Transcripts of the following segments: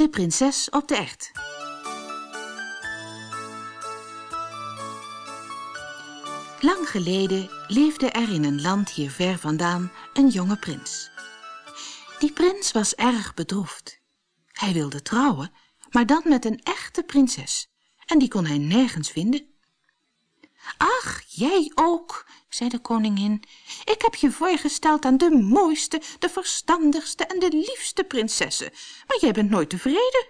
De prinses op de echt. Lang geleden leefde er in een land hier ver vandaan een jonge prins. Die prins was erg bedroefd. Hij wilde trouwen, maar dan met een echte prinses. En die kon hij nergens vinden. Ach, jij ook, zei de koningin. Ik heb je voorgesteld aan de mooiste, de verstandigste en de liefste prinsessen, maar jij bent nooit tevreden.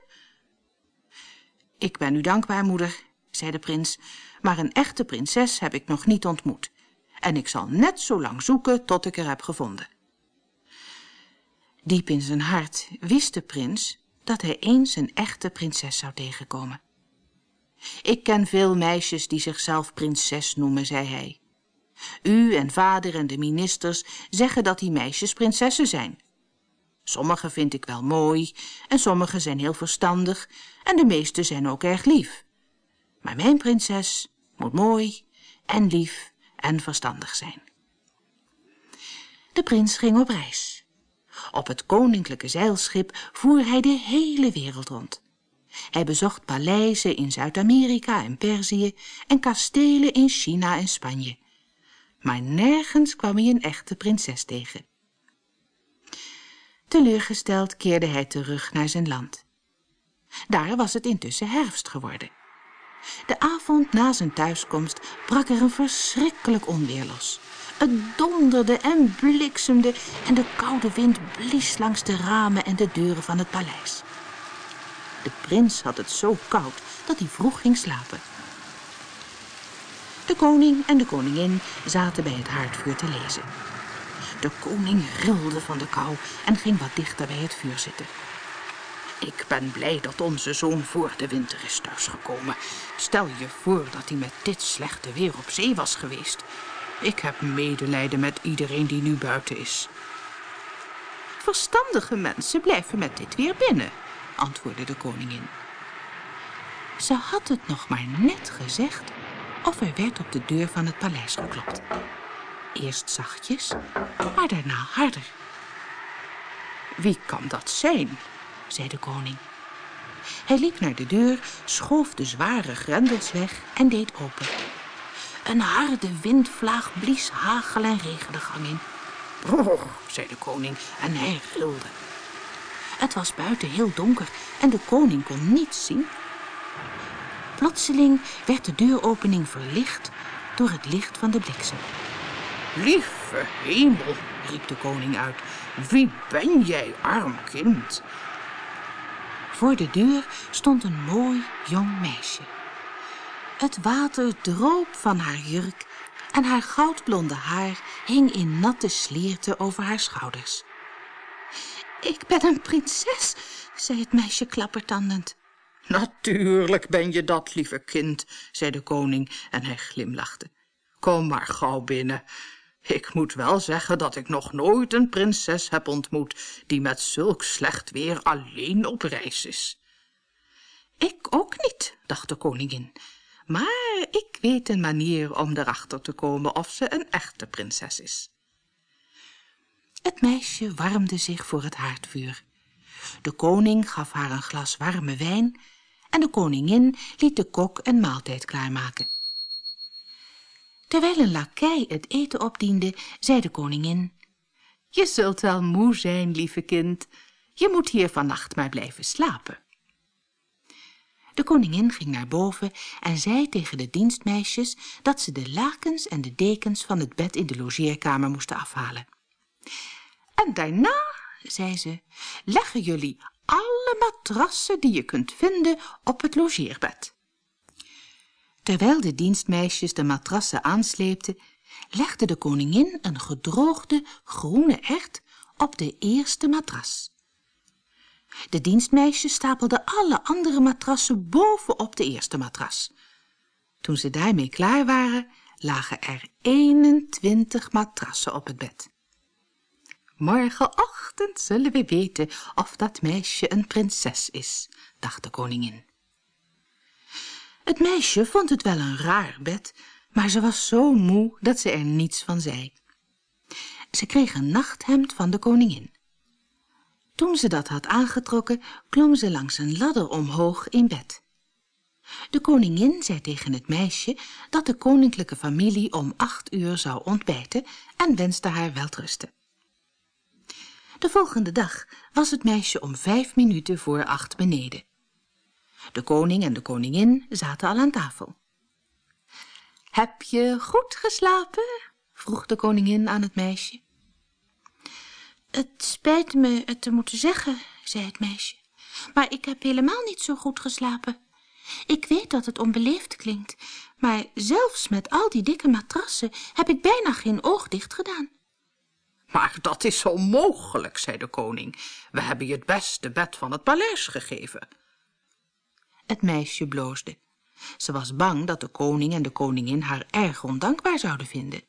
Ik ben u dankbaar, moeder, zei de prins, maar een echte prinses heb ik nog niet ontmoet. En ik zal net zo lang zoeken tot ik er heb gevonden. Diep in zijn hart wist de prins dat hij eens een echte prinses zou tegenkomen. Ik ken veel meisjes die zichzelf prinses noemen, zei hij. U en vader en de ministers zeggen dat die meisjes prinsessen zijn. Sommige vind ik wel mooi en sommige zijn heel verstandig en de meeste zijn ook erg lief. Maar mijn prinses moet mooi en lief en verstandig zijn. De prins ging op reis. Op het koninklijke zeilschip voer hij de hele wereld rond. Hij bezocht paleizen in Zuid-Amerika en Perzië en kastelen in China en Spanje. Maar nergens kwam hij een echte prinses tegen. Teleurgesteld keerde hij terug naar zijn land. Daar was het intussen herfst geworden. De avond na zijn thuiskomst brak er een verschrikkelijk onweer los. Het donderde en bliksemde en de koude wind blies langs de ramen en de deuren van het paleis. De prins had het zo koud dat hij vroeg ging slapen. De koning en de koningin zaten bij het haardvuur te lezen. De koning rilde van de kou en ging wat dichter bij het vuur zitten. Ik ben blij dat onze zoon voor de winter is thuisgekomen. Stel je voor dat hij met dit slechte weer op zee was geweest. Ik heb medelijden met iedereen die nu buiten is. Verstandige mensen blijven met dit weer binnen, antwoordde de koningin. Ze had het nog maar net gezegd of er werd op de deur van het paleis geklopt. Eerst zachtjes, maar daarna harder. Wie kan dat zijn? zei de koning. Hij liep naar de deur, schoof de zware grendels weg en deed open. Een harde windvlaag blies hagel en regen de gang in. Brrr, zei de koning en hij rilde. Het was buiten heel donker en de koning kon niets zien. Plotseling werd de deuropening verlicht door het licht van de bliksem. Lieve hemel, riep de koning uit, wie ben jij, arm kind? Voor de deur stond een mooi jong meisje. Het water droop van haar jurk en haar goudblonde haar hing in natte slierte over haar schouders. Ik ben een prinses, zei het meisje klappertandend. Natuurlijk ben je dat, lieve kind, zei de koning en hij glimlachte. Kom maar gauw binnen. Ik moet wel zeggen dat ik nog nooit een prinses heb ontmoet die met zulk slecht weer alleen op reis is. Ik ook niet, dacht de koningin, maar ik weet een manier om erachter te komen of ze een echte prinses is. Het meisje warmde zich voor het haardvuur. De koning gaf haar een glas warme wijn en de koningin liet de kok een maaltijd klaarmaken. Terwijl een lakei het eten opdiende, zei de koningin, Je zult wel moe zijn, lieve kind. Je moet hier vannacht maar blijven slapen. De koningin ging naar boven en zei tegen de dienstmeisjes dat ze de lakens en de dekens van het bed in de logeerkamer moesten afhalen. En daarna, zei ze, leggen jullie alle matrassen die je kunt vinden op het logeerbed. Terwijl de dienstmeisjes de matrassen aansleepten, legde de koningin een gedroogde groene echt op de eerste matras. De dienstmeisjes stapelden alle andere matrassen bovenop de eerste matras. Toen ze daarmee klaar waren, lagen er 21 matrassen op het bed. Morgenochtend zullen we weten of dat meisje een prinses is, dacht de koningin. Het meisje vond het wel een raar bed, maar ze was zo moe dat ze er niets van zei. Ze kreeg een nachthemd van de koningin. Toen ze dat had aangetrokken, klom ze langs een ladder omhoog in bed. De koningin zei tegen het meisje dat de koninklijke familie om acht uur zou ontbijten en wenste haar welterusten. De volgende dag was het meisje om vijf minuten voor acht beneden. De koning en de koningin zaten al aan tafel. Heb je goed geslapen? vroeg de koningin aan het meisje. Het spijt me het te moeten zeggen, zei het meisje, maar ik heb helemaal niet zo goed geslapen. Ik weet dat het onbeleefd klinkt, maar zelfs met al die dikke matrassen heb ik bijna geen oog dicht gedaan. Maar dat is onmogelijk, zei de koning. We hebben je het beste bed van het paleis gegeven. Het meisje bloosde. Ze was bang dat de koning en de koningin haar erg ondankbaar zouden vinden.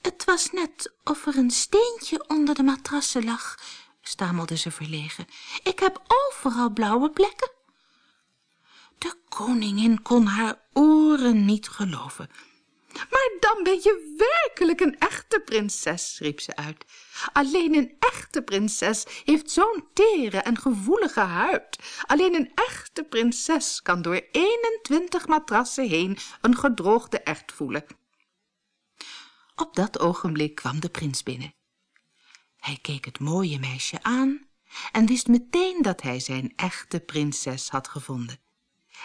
Het was net of er een steentje onder de matrassen lag, stamelde ze verlegen. Ik heb overal blauwe plekken. De koningin kon haar oren niet geloven. Maar dan ben je werkelijk een echte prinses, riep ze uit. Alleen een echte prinses heeft zo'n tere en gevoelige huid. Alleen een echte prinses kan door 21 matrassen heen een gedroogde echt voelen. Op dat ogenblik kwam de prins binnen. Hij keek het mooie meisje aan en wist meteen dat hij zijn echte prinses had gevonden.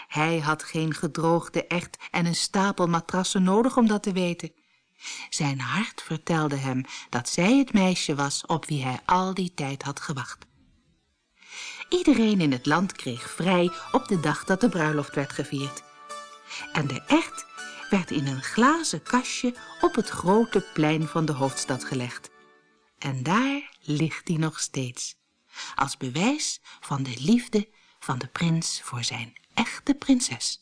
Hij had geen gedroogde echt en een stapel matrassen nodig om dat te weten. Zijn hart vertelde hem dat zij het meisje was op wie hij al die tijd had gewacht. Iedereen in het land kreeg vrij op de dag dat de bruiloft werd gevierd. En de echt werd in een glazen kastje op het grote plein van de hoofdstad gelegd. En daar ligt hij nog steeds, als bewijs van de liefde van de prins voor zijn echte prinses.